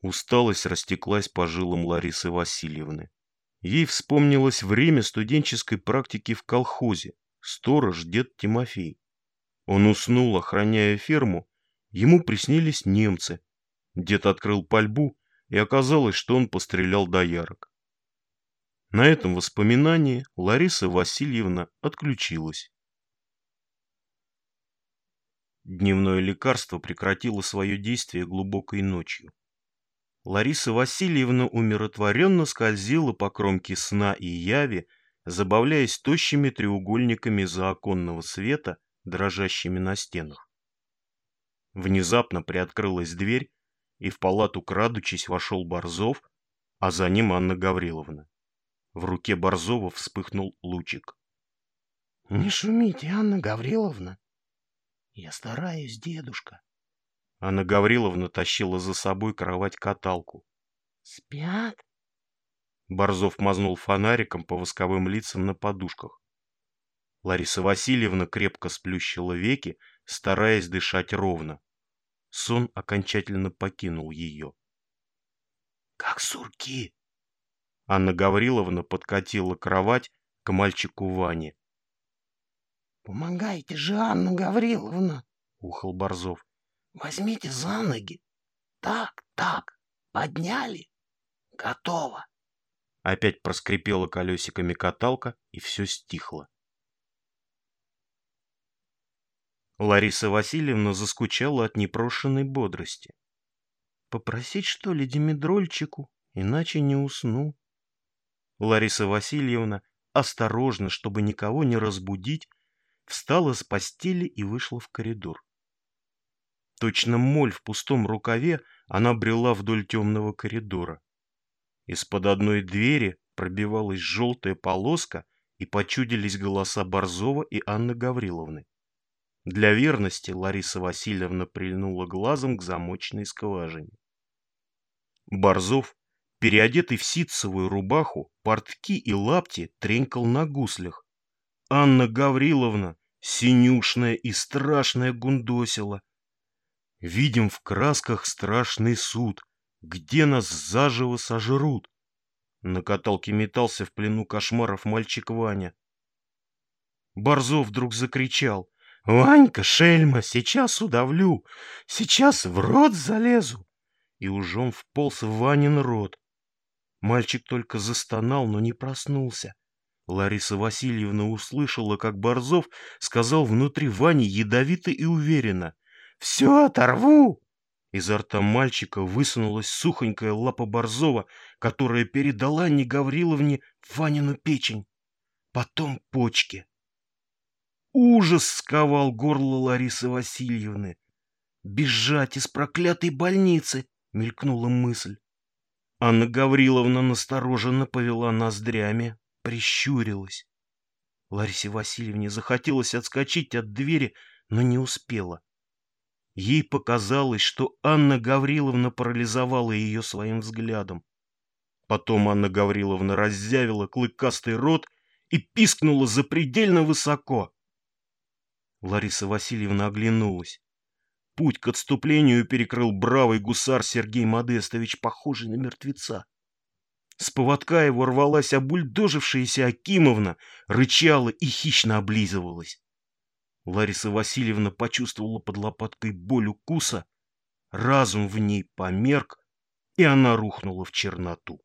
Усталость растеклась по жилам Ларисы Васильевны. Ей вспомнилось время студенческой практики в колхозе. Сторож дед Тимофей. Он уснул, охраняя ферму. Ему приснились немцы. Дед открыл пальбу, и оказалось, что он пострелял до ярок. На этом воспоминании Лариса Васильевна отключилась. Дневное лекарство прекратило свое действие глубокой ночью. Лариса Васильевна умиротворенно скользила по кромке сна и яви, забавляясь тощими треугольниками заоконного света, дрожащими на стенах. Внезапно приоткрылась дверь, и в палату, крадучись, вошел Борзов, а за ним Анна Гавриловна. В руке Борзова вспыхнул лучик. — Не шумите, Анна Гавриловна. — Я стараюсь, дедушка. Анна Гавриловна тащила за собой кровать-каталку. «Спят?» Борзов мазнул фонариком по восковым лицам на подушках. Лариса Васильевна крепко сплющила веки, стараясь дышать ровно. Сон окончательно покинул ее. «Как сурки!» Анна Гавриловна подкатила кровать к мальчику Ване. «Помогайте же, Анна Гавриловна!» — ухал Борзов. Возьмите за ноги. Так, так, подняли. Готово. Опять проскрипела колесиками каталка, и все стихло. Лариса Васильевна заскучала от непрошенной бодрости. Попросить, что ли, Димедрольчику, иначе не усну. Лариса Васильевна, осторожно, чтобы никого не разбудить, встала с постели и вышла в коридор. Точно моль в пустом рукаве она брела вдоль темного коридора. Из-под одной двери пробивалась желтая полоска, и почудились голоса Борзова и Анны Гавриловны. Для верности Лариса Васильевна прильнула глазом к замочной скважине. Борзов, переодетый в ситцевую рубаху, портки и лапти, тренькал на гуслях. Анна Гавриловна, синюшная и страшная гундосила, Видим в красках страшный суд, где нас заживо сожрут. На каталке метался в плену кошмаров мальчик Ваня. Борзов вдруг закричал. «Ванька, шельма, сейчас удавлю, сейчас в рот залезу!» И ужом вполз в Ванин рот. Мальчик только застонал, но не проснулся. Лариса Васильевна услышала, как Борзов сказал внутри Вани ядовито и уверенно. Все оторву!» Изо рта мальчика высунулась сухонькая лапа Борзова, которая передала не Гавриловне Ванину печень, потом почки. Ужас сковал горло Ларисы Васильевны. «Бежать из проклятой больницы!» — мелькнула мысль. Анна Гавриловна настороженно повела ноздрями, прищурилась. Ларисе Васильевне захотелось отскочить от двери, но не успела. Ей показалось, что Анна Гавриловна парализовала ее своим взглядом. Потом Анна Гавриловна раззявила клыкастый рот и пискнула запредельно высоко. Лариса Васильевна оглянулась. Путь к отступлению перекрыл бравый гусар Сергей Модестович, похожий на мертвеца. С поводка его рвалась обульдожившаяся Акимовна, рычала и хищно облизывалась. Лариса Васильевна почувствовала под лопаткой боль укуса, разум в ней померк, и она рухнула в черноту.